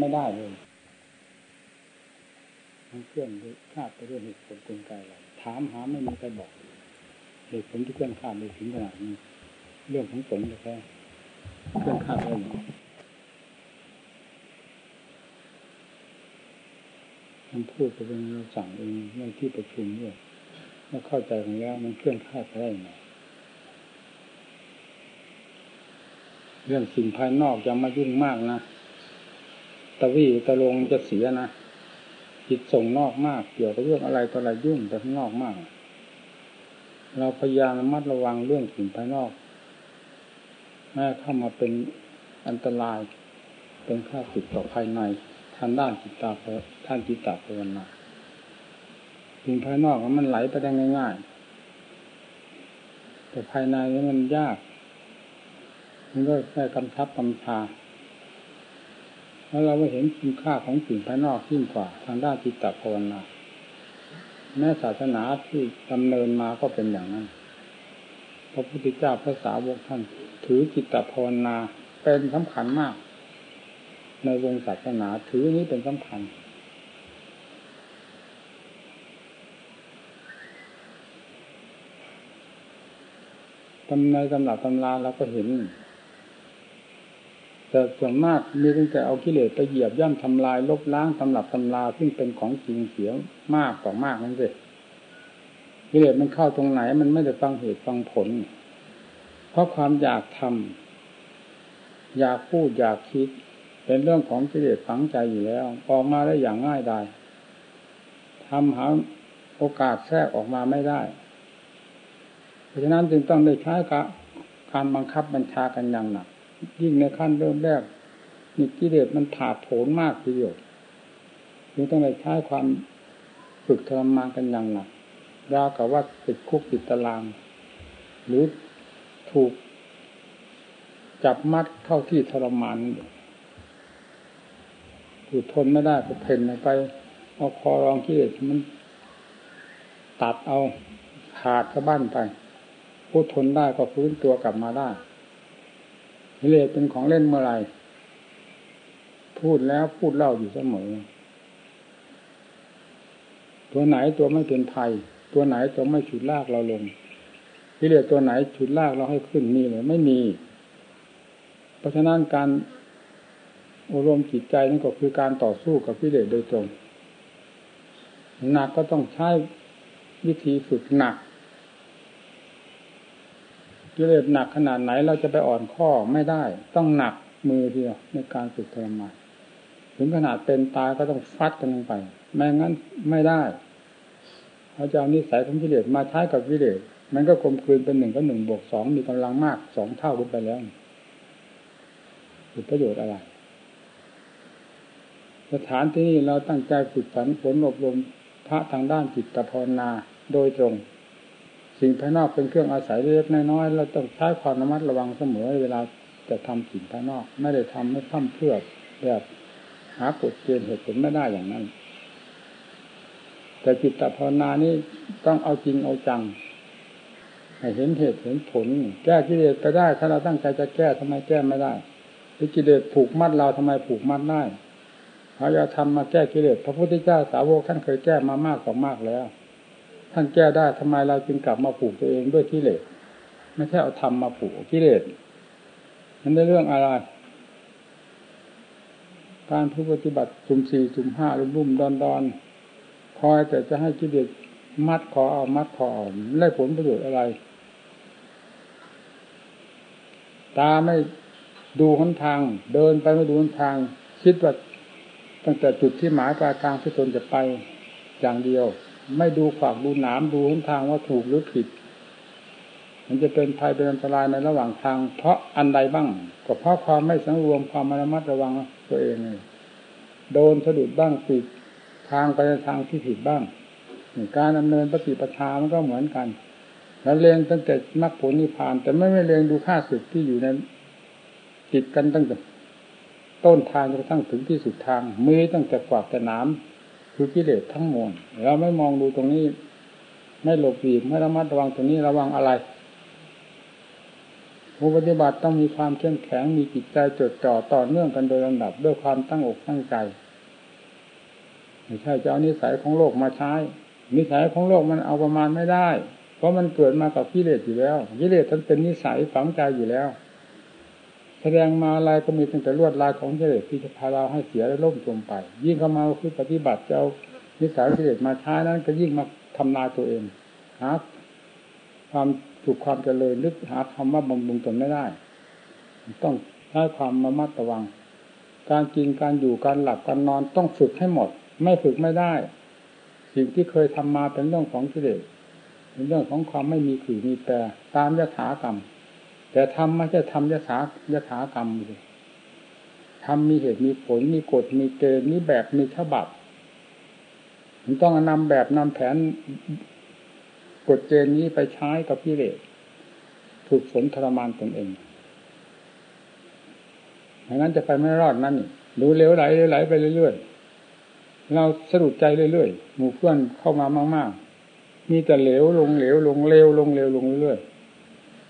ไม่ได้เลยมันเคลื่อนคาดไปด้วยเหตุผลกลไกอะไรถามหาไม่มีใครบอกเหตุผลที่เคลื่อนคาดไปถึงขนาดนี้เรื่องของสงฆ์แท้เคลื่อนคาดไปอย่างมันพูดไปเป็นเราสั่งเองในที่ประชุมด้วยเมื่อเข้าใจกันแล้วมันเคลื่อนคาดไปได้ยังไงเรื่องสิ่งภายนอกยังมายุ่งมากนะ ตะวี่ตะลงจะเสียนะจิตส่งนอกมาก เกี่ยวกับเรื่องอะไรต่ออะไรยุ่งแต่ข้างนอกมาก เราพยายามระมัดระวังเรื่องสิ่งภายนอกแม้เข้ามาเป็นอันตรายเป็นข้าศึกต่อภายในทางด้านจิตตาท่านจิตตาภาวนาสิ่งภายนอกมันไหลไปได้ง่าย ๆ แต่ภายในนี่มันยาก มันก็แค่กำชับกำชา แล้วเราก็เห็นคุณค่าของสิ่งภายนอกยิ่งกว่าทางด้านจิตตภาวนาแม้ศาสนาที่ดำเนินมาก็เป็นอย่างนั้น พระพุทธเจ้าพระสาวกท่าน ถือจิตตภาวนาเป็นสำคัญมาก ในวงศาสนาถือนี้เป็นสำคัญตำในตำหนักตำราเราก็เห็น แต่ส่วนมากมีตั้งแต่เอากิเลสไปเหยียบย่ำทำลายลบล้างตำรับตำราซึ่งเป็นของจริงเสียมากกว่ามากนั่นสิกิเลสมันเข้าตรงไหน มันไม่ได้ฟังเหตุฟังผล เพราะความอยากทำอยากพูดอยากคิด เป็นเรื่องของกิเลสฝังใจอยู่แล้วออกมาได้อย่างง่ายดายทำหาโอกาสแทรกออกมาไม่ได้ เพราะฉะนั้นจึงต้องได้ใช้การบังคับบัญชากันอย่างหนัก ยิ่งในขั้นเริ่มแรกนี่กิเลสมันถาโผนมากทีเดียวจึงต้องไปใช้ความฝึกทรมานกันอย่างหนักราวกับว่าติดคุกติดตาราง หรือถูกจับมัดเข้าที่ทรมานถูกทนไม่ได้ก็เพ่นไป เอาคอรองกิเลสมันตัดเอาขาดสะบั้นไปผู้ทนได้ก็ฟื้นตัวกลับมาได้ กิเลสเป็นของเล่นเมื่อไรพูดแล้วพูดเล่าอยู่เสมอ ตัวไหนตัวไม่เป็นภัย ตัวไหนตัวไม่ฉุดลากเราลงกิเลสตัวไหนฉุดลากเราให้ขึ้นนี่เลยไม่มี เพราะฉะนั้นการอารมณ์จิตใจนั่นก็คือการต่อสู้กับกิเลสโดยตรงหนักก็ต้องใช้วิธีฝึกหนัก กิเลสหนักขนาดไหนเราจะไปอ่อนข้อไม่ได้ ต้องหนักมือเดียวในการฝึกทรมานถึงขนาดเป็นตายก็ต้องฟัดกันลงไป ไม่งั้นไม่ได้เขาจะเอานิสัยของกิเลสมาใช้กับกิเลสมันก็กลมกลืนเป็นหนึ่งก็หนึ่งบวกสองมีกำลังมากสองเท่าขึ้นไปแล้วเป็นประโยชน์อะไร สถานที่นี้เราตั้งใจฝึกฝันผลอบรมพระทางด้านจิตภาวนาโดยตรง สิ่งภายนอกเป็นเครื่องอาศัยเล็กน้อยเราต้องใช้ความระมัดระวังเสมอเวลาจะทำสิ่งภายนอก ไม่ได้ทำไม่ทำเพื่อแบบหากฎเกณฑ์เหตุผลไม่ได้อย่างนั้น แต่จิตภาวนานี้ต้องเอาจริงเอาจังให้เห็นเหตุเห็นผล แก้กิเลสก็ได้ ถ้าเราตั้งใจจะแก้ทำไมแก้ไม่ได้กิเลสผูกมัดเราทำไมผูกมัดได้พระยาธรรมมาแก้กิเลสพระพุทธเจ้าสาวกท่านเคยแก้มามากกว่ามากแล้ว ท่านแก้ได้ทำไมเราจึงกลับมาผูกตัวเองด้วยกิเลสไม่ใช่เอาธรรมมาผูกกิเลสมันได้เรื่องอะไร การผู้ปฏิบัติสุ่มสี่สุ่มห้ารุ่มรุ่มดอนดอนคอยแต่จะให้กิเลสมัดคอเอามัดคอเอาได้ผลประโยชน์อะไร ตาไม่ดูหนทาง เดินไปไม่ดูหนทาง คิดว่าตั้งแต่จุดที่หมายปลายทางที่ตนจะไปอย่างเดียว ไม่ดูฝากดูหนามดูหนทางว่าถูกหรือผิด มันจะเป็นภัยเป็นอันตรายในระหว่างทาง เพราะอันใดบ้าง ก็เพราะความไม่สังรวมความระมัดระวังตัวเองโดนสะดุดบ้างปิดทางไปในทางที่ผิดบ้าง การดำเนินปฏิปทามันก็เหมือนกัน แล้วเรียงตั้งแต่มรรคผลนิพพาน แต่ไม่ไม่เรียงดูค่าสึกที่อยู่ในติดกันตั้งแต่ต้นทางจนกระทั่งถึงที่สุดทางมือตั้งแต่กวาดแต่น้ำ คือกิเลสทั้งมวลเราไม่มองดูตรงนี้ ไม่หลบหลีกไม่ระมัดระวังตรงนี้ระวังอะไรผู้ปฏิบัติต้องมีความเข้มแข็งมีจิตใจจดจ่อต่อเนื่องกันโดยลำดับด้วยความตั้งอกตั้งใจไม่ใช่จะเอานิสัยของโลกมาใช้ นิสัยของโลกมันเอาประมาณไม่ได้ เพราะมันเกิดมากับกิเลสอยู่แล้วกิเลสทั้งเป็นนิสัยฝังใจอยู่แล้ว สดงมาอะไรก็มีตั้งแต่ลวดลายของกิเลสที่จะพาเราให้เสียและล่มจมไป ยิ่งเข้ามาคือปฏิบัติจะเอานิสัยกิเลสมาใช้นั้นก็ยิ่งมาทำลายตัวเองหาความสุขความเจริญนึกหาคำว่าบำรุงตนไม่ได้ ต้องใช้ความระมัดระวัง การกินการอยู่การหลับการนอนต้องฝึกให้หมด ไม่ฝึกไม่ได้ สิ่งที่เคยทำมาเป็นเรื่องของกิเลสเป็นเรื่องของความไม่มีขื่อมีแปรตามยถากรรม แต่ทำไม่ใช่ทำยถายถากรรมเลยทำมีเหตุมีผลมีกฎมีเกณฑ์มีแบบมีฉบับมันต้องนำแบบนำแผนกฎเกณฑ์นี้ไปใช้กับกิเลสถูกฝนทรมานตนเองอย่างนั้นจะไปไม่รอดนั่นดูเลี้ยวไหลไหลไปเรื่อยๆ เราสะดุดใจเรื่อยๆ หมู่เพื่อนเข้ามามาก ๆ มีแต่เหลวลงเหลวลงเร็วลงเร็วลงเรื่อยๆ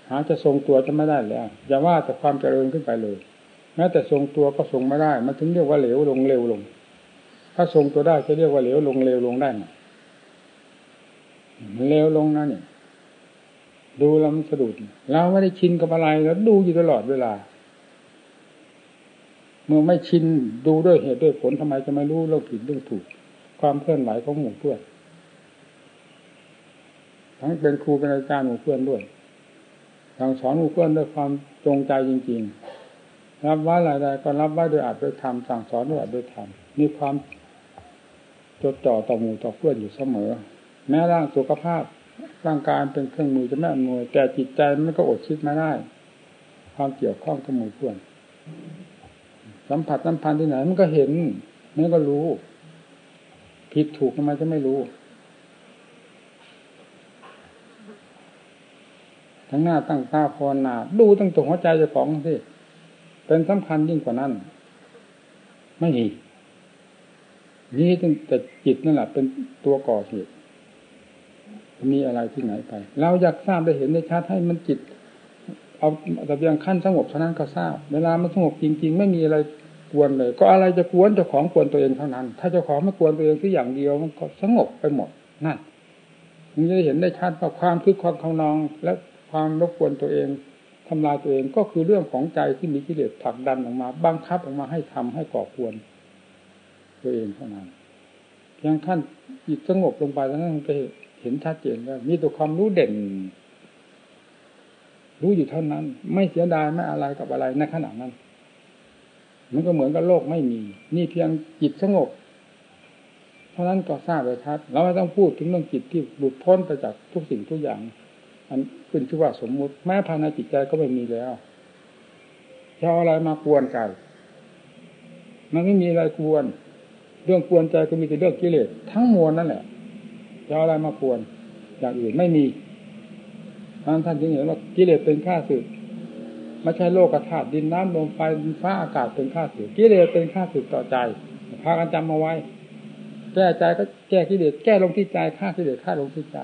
หาจะทรงตัวจะไม่ได้แล้วอย่าว่าแต่ความเจริญขึ้นไปเลยแม้แต่ทรงตัวก็ทรงไม่ได้ มันถึงเรียกว่าเหลวลงเร็วลง ถ้าทรงตัวได้จะเรียกว่าเหลวลงเร็วลงได้ไหมเร็วลงนั่นเนี่ย ดูแล้วมันสะดุดเราไม่ได้ชินกับอะไรแล้วดูอยู่ตลอดเวลา เมื่อไม่ชินดูด้วยเหตุด้วยผลทำไมจะไม่รู้เรื่องผิดเรื่องถูก ความเคลื่อนไหวของหมู่เพื่อนทั้งเป็นครูเป็นอาจารย์หมู่เพื่อนด้วย ทางสอนหมู่เพื่อนด้วยความจงใจจริง ๆ รับไว่าอะไรๆก็รับว่าโดยอาจโดยธรรมสั่งสอนด้วยอาจโดยธรรมมีความจดจ่อต่อหมู่ต่อเพื่อนอยู่เสมอ แม้ร่างสุขภาพร่างกายเป็นเครื่องมือจะไม่อำนวย แต่จิตใจมันก็อดคิดไม่ได้ ความเกี่ยวข้องกับหมู่เพื่อน สัมผัสสัมพันธ์ที่ไหนมันก็เห็นมันก็รู้ ผิดถูกทำไมจะไม่รู้ ทั้งหน้าตั้งตาพรนาดูตั้งตรงหัวใจเจ้าของสิเป็นสำคัญยิ่งกว่านั้น ไม่มีนี่ตั้งแต่จิตนั่นแหละเป็นตัวก่อเหตุมีอะไรที่ไหนไป เราอยากทราบได้เห็นได้ชัดให้มันจิต เอาแต่เพียงขั้นสงบเท่านั้นก็ทราบ เวลามันสงบจริง ๆ ไม่มีอะไรกวนเลย ก็อะไรจะกวนเจ้าของกวนตัวเองเท่านั้น ถ้าเจ้าของไม่กวนตัวเองที่อย่างเดียวมันก็สงบไปหมดนั่นมันจะเห็นได้ชัดว่าความคือความเขานอง และ ความรบกวนตัวเองทำลายตัวเองก็คือเรื่องของใจที่มีกิเลสผลักดันออกมาบังคับออกมาให้ทำให้ก่อควร ตัวเองเท่านั้นเพียงขั้นจิตสงบลงไปแล้วนั้นมันไปเห็นชัดเจนว่ามีตัวความรู้เด่น รู้อยู่เท่านั้น ไม่เสียดายไม่อะไรกับอะไรในขณะนั้น มันก็เหมือนกับโลกไม่มี นี่เพียงจิตสงบเท่าะนั้นก็ทราบเลยชัดเราไม่ต้องพูดถึงเรื่องจิตที่หลุดพ้นไปจากทุกสิ่งทุกอย่าง อันขึ้นชื่อว่าสมมุติ แม้ภายในจิตใจก็ไม่มีแล้วจะเอาอะไรมากวนกัน มันไม่มีอะไรกวน เรื่องกวนใจก็มีแต่เรื่องกิเลสทั้งมวลนั่นแหละจะอะไรมาปวนอย่างอื่นไม่มีท่านท่านจึงเห็นว่ากิเลสเป็นข้าศึกไม่ใช่โลกธาตุดินน้ำลมไฟฟ้าอากาศเป็นข้าศึกกิเลสเป็นข้าศึกต่อใจพากันจำมาไว้ แก้ใจก็แก้กิเลสแก้ลงที่ใจฆ่ากิเลสฆ่าลงที่ใจ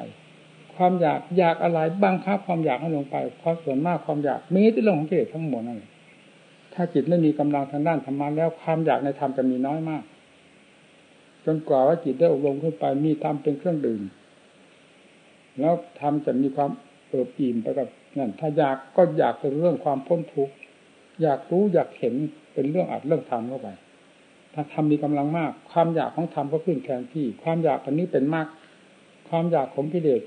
ความอยากอยากอะไรบังคับความอยากให้ลงไปความส่วนมากความอยากมีที่เรื่องของกิเลสทั้งหมดนั่นถ้าจิตไม่มีกำลังทางด้านธรรมะแล้วความอยากในธรรมจะมีน้อยมาก จนกว่าว่าจิตได้อบรมขึ้นไปมีธรรมเป็นเครื่องดื่มแล้วธรรมจะมีความเอิบอิ่มไปกับนั่นถ้าอยากก็อยากเป็นเรื่องความพ้นทุกข์อยากรู้อยากเห็นเป็นเรื่องอัดเรื่องธรรมเข้าไป ถ้าธรรมมีกำลังมาก ความอยากของธรรมก็ขึ้นแทนที่ ความอยากอันนี้เป็นมาก ความอยากของกิเลส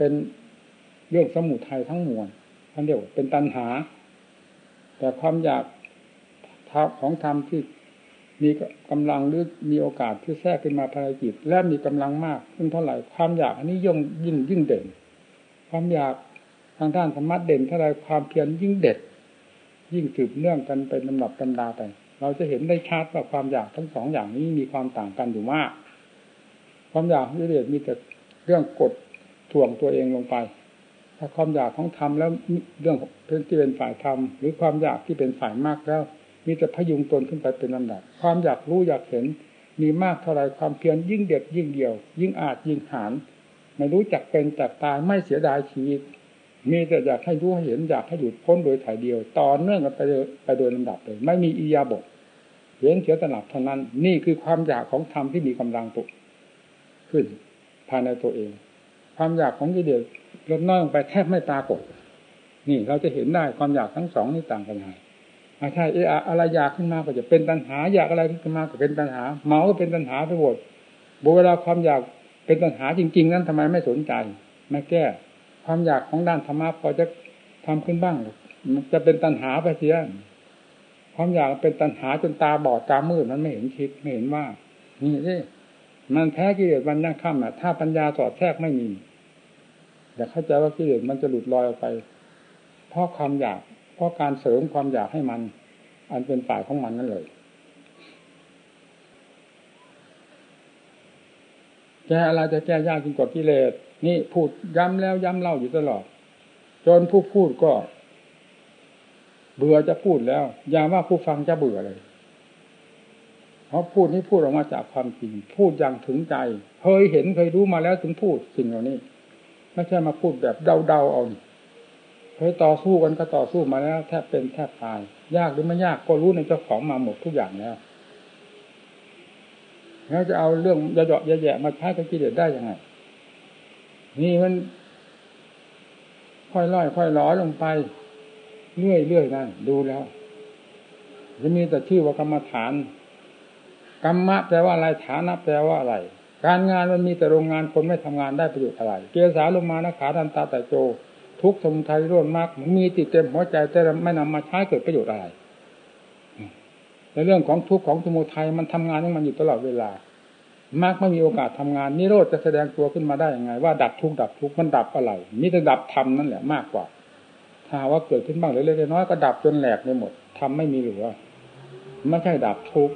เป็นเรื่องสมุทัยทั้งมวลท่านเรียกว่าเป็นตัณหา แต่ความอยากของธรรมที่มีกำลังหรือมีโอกาสที่แทรกขึ้นมาภายในจิตและมีกำลังมากขึ้นเท่าไหร่ความอยากอันนี้ย่งยิ่งยิ่งเด่น ความอยากทางด้านธรรมะเด่นเท่าไรความเพียรยิ่งเด็ด ยิ่งสืบเนื่องกันเป็นลำดับตำดาไป เราจะเห็นได้ชัดว่าความอยากทั้งสองอย่างนี้มีความต่างกันอยู่มาก ความอยากวิเดชมีแต่เรื่องกด ถ่วงตัวเองลงไป ถ้าความอยากของธรรมแล้วเรื่องที่เป็นฝ่ายธรรมหรือความอยากที่เป็นฝ่ายมากแล้ว มีแต่พยุงตนขึ้นไปเป็นลำดับ ความอยากรู้อยากเห็น มีมากเท่าไรความเพียรยิ่งเด็ดยิ่งเดียว ยิ่งอาจยิ่งหานไม่รู้จักเป็นจักตายไม่เสียดายชีวิตมีแต่อยากให้รู้ให้เห็นอยากให้หยุดพ้นโดยถ่ายเดียว ต่อเนื่องกันไปไปโดยลำดับเลย ไม่มีอียาบทเห็นเสียตลับเท่านั้น นี่คือความอยากของธรรมที่มีกำลังตุขึ้นภายในตัวเอง ความอยากของกิเลสลดน้อยลงไปแทบไม่ปรากฏ นี่เราจะเห็นได้ความอยากทั้งสองนี่ต่างกันไงใช่เอออะไรอยากขึ้นมาก็จะเป็นตัณหา อยากอะไรขึ้นมาก็เป็นตัณหา เมาก็เป็นตัณหาไปหมดเวลาความอยากเป็นตัณหาจริง ๆ นั้นทำไมไม่สนใจไม่แก้ ความอยากของด้านธรรมะพอจะทำขึ้นบ้างจะเป็นตัณหาไปเสียความอยากเป็นตัณหาจนตาบอดตามืดมันไม่เห็นคิดไม่เห็นว่า นี่สิมันแท้กิเลสมันยังข้ามอะ ถ้าปัญญาสอดแทรกไม่มี แต่เข้าใจว่ากิเลสมันจะหลุดลอยออกไป เพราะความอยาก เพราะการเสริมความอยากให้มัน อันเป็นฝ่ายของมันนั่นเลยแก้อะไรจะแก้ยากจริงกว่ากิเลสนี่พูดย้ำแล้วย้ำเล่าอยู่ตลอด จนผู้พูดก็ เบื่อจะพูดแล้ว อย่าว่าผู้ฟังจะเบื่อเลย เพราะพูดนี่พูดออกมาจากความจริง พูดอย่างถึงใจ เคยเห็นเคยรู้มาแล้วถึงพูดสิ่งเหล่านี้ ไม่ใช่มาพูดแบบเดาๆเอาเคยต่อสู้กันก็ต่อสู้มาแล้วแทบเป็นแทบตาย ยากหรือไม่ยากก็รู้ในเจ้าของมาหมดทุกอย่างแล้วแล้วจะเอาเรื่องยะๆแย่ๆมาใช้กับกิเลสได้ยังไง นี่มัน ค่อยล่อยค่อยล้อลงไป เรื่อยเรื่อยนั่นดูแล้วจะมีแต่ชื่อว่ากรรมฐาน กรรมะแปลว่าอะไรฐานะแปลว่าอะไร การงานมันมีแต่โรงงานคนไม่ทำงานได้ประโยชน์อะไรเกสาลงมานะขาดันตาแต่โจ ทุกสมุทัยร่วนมากมีติดเต็มหัวใจแต่ไม่นำมาใช้เกิดประโยชน์อะไรในเรื่องของทุกข์ของสมุทัยมันทำงานของมันอยู่ตลอดเวลามากไม่มีโอกาสทำงานนิโรธจะแสดงตัวขึ้นมาได้ยังไง ว่าดับทุกข์ดับทุกข์มันดับอะไรมิแต่ดับธรรมนั่นแหละมากกว่า ถ้าว่าเกิดขึ้นบ้างเล็กๆน้อยก็ดับจนแหลกไปหมดทำไม่มีเหลือไม่ใช่ดับทุกข์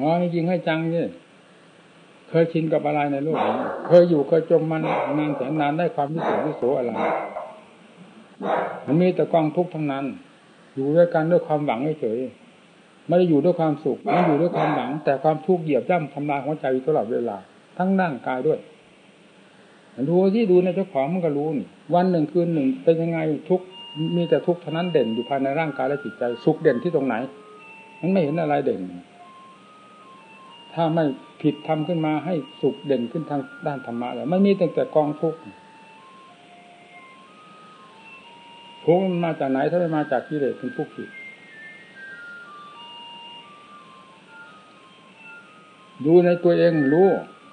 งอจริงให้จังนี่เคยชินกับอะไรในโลกนี้เคยอยู่เคยจมมันนานแสนนานได้ความวิเศษวิโสอะไร มันมีแต่กองทุกข์ทั้งนั้น อยู่ด้วยกันด้วยความหวังเฉยไม่ได้อยู่ด้วยความสุขไม่อยู่ด้วยความหวัง แต่ความทุกข์เหยียบย่ำทำลายหัวใจตลอดเวลา ทั้งร่างกายด้วยดูที่ดูในเจ้าของมันก็รู้นี่วันหนึ่งคืนหนึ่งเป็นยังไงทุกมีแต่ทุกข์เท่านั้นเด่นอยู่ภายในร่างกายและจิตใจ สุขเด่นที่ตรงไหน มันไม่เห็นอะไรเด่น ถ้าไม่ผิดทำขึ้นมาให้สุขเด่นขึ้นทางด้านธรรมะแล้วไม่มีแต่แต่กองทุกข์ทุกข์มันมาจากไหนถ้าไม่มาจากกิเลสเป็นทุกข์ผิดดูในตัวเองรู้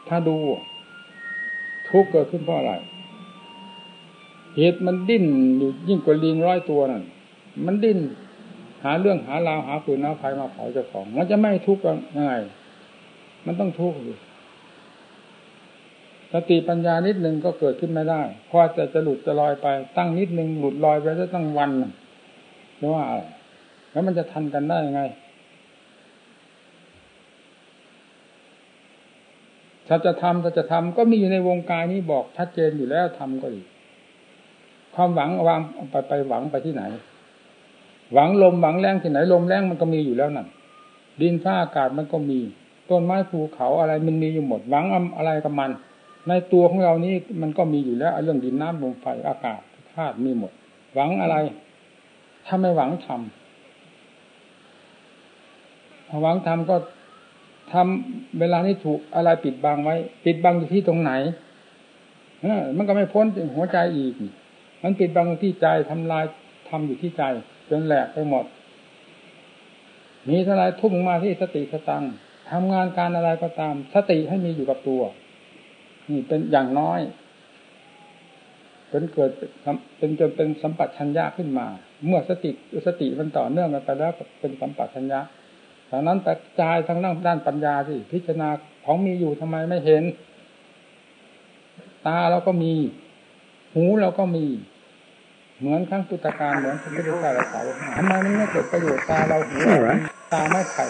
ถ้าดู ทุกข์เกิดขึ้นเพราะอะไรเหตุมันดิ้นอยู่ยิ่งกว่าลิงร้อยตัวนั่นมันดิ้นหาเรื่องหาราวหาปืนเอาไฟมาเผาเจ้าของ มันจะไม่ทุกข์ยังไง มันต้องทุกข์อยู่สติปัญญานิดหนึ่งก็เกิดขึ้นไม่ได้พอจะจะหลุดจะลอยไป ตั้งนิดหนึ่งหลุดลอยไปจะตั้งวันหรือว่าอะไรแล้วมันจะทันกันได้ยังไงถ้าจะทำถ้าจะทำก็มีอยู่ในวงการนี้บอกชัดเจนอยู่แล้วทำก็ดี ความหวังวางไปไปหวังไปที่ไหน หวังลมหวังแรงที่ไหนลมแรงมันก็มีอยู่แล้วนั่นดินฟ้าอากาศมันก็มี ต้นไม้ภูเขาอะไรมันมีอยู่หมดหวังอะไรกับมัน ในตัวของเรานี้มันก็มีอยู่แล้วเรื่องดินน้ำลมไฟอากาศธาตุมีหมด หวังอะไร ถ้าไม่หวังทำหวังทำก็ทำเวลานี้ถูกอะไรปิดบังไว้ ปิดบังอยู่ที่ตรงไหนเออมันก็ไม่พ้นหัวใจอีก มันปิดบังที่ใจทำลายทำอยู่ที่ใจจนแหลกไปหมดมีเท่าไรทุ่มมาที่สติสตัง ทำงานการอะไรก็ตาม สติให้มีอยู่กับตัวนี่เป็นอย่างน้อยเป็นเกิดเป็นจนเป็นสัมปัชัญญะขึ้นมา เมื่อสติสติมันต่อเนื่องกันไปแล้วเป็นสัมปัชัญญะทางนั้นแต่จายทางด้านปัญญาที่พิจารณาของมีอยู่ทำไมไม่เห็น ตาเราก็มี หูเราก็มี เหมือนครั้งพุทธการเหมือนพระพุทธเจ้าเราสาวทำไมมันไม่เกิดประโยชน์ตาเราหู ตาไม่ไข่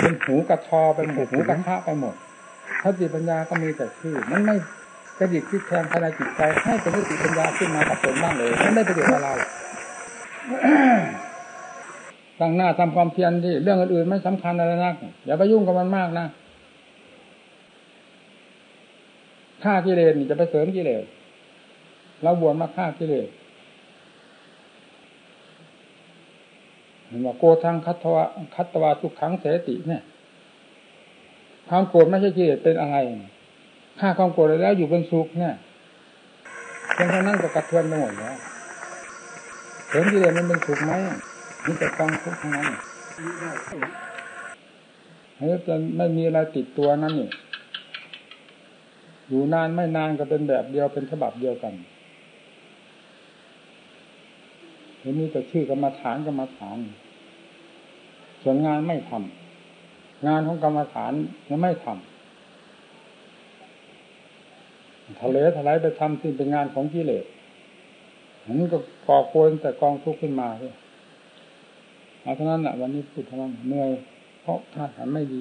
เป็นหูกระทอไปหมดหูกระทะไปหมดสติปัญญาก็มีแต่ชื่อ มันไม่กระดิกทิศแทงภายในจิตใจ ให้เป็นสติปัญญาขึ้นมากับตนบ้างเลยมันไม่ประโยชน์อะไรตั้งหน้าทำความเพียรที่เรื่องอื่นๆไม่สำคัญอะไรนักอย่าไปยุ่งกับมันมากนะฆ่ากิเลสนี่จะไปเสริมกิเลสเราบวชมาฆ่ากิเลสเห็น ว่าโกทังคัตวะคัตวาทุกขังเสติเนี่ย ความโกรธไม่ใช่กิเลสเป็นอะไรฆ่าความโกรธแล้วอยู่เป็นสุขเนี่ยเพียงเท่านั้นก็กระเทือนไปหมดแล้วเห็นกิเลสมันเป็นสุขไหมนี่แต่กองทุกข์ทั้งนั้นเฮ้ยจะไม่มีอะไรติดตัวนั่นนี่อยู่นานไม่นานก็เป็นแบบเดียวเป็นฉบับเดียวกันเห็นมีแต่ชื่อกรรมฐานกรรมฐาน ส่วนงานไม่ทำงานของกรรมฐานยังไม่ทำทะเลทลายไปทำที่เป็นงานของกิเลสมันก็ก่อโกนแต่กองทุกข์ขึ้นมาเลยเอาเท่านั้นแหละวันนี้พูดเท่านั้นเหนื่อยเพราะท่าทางไม่ดี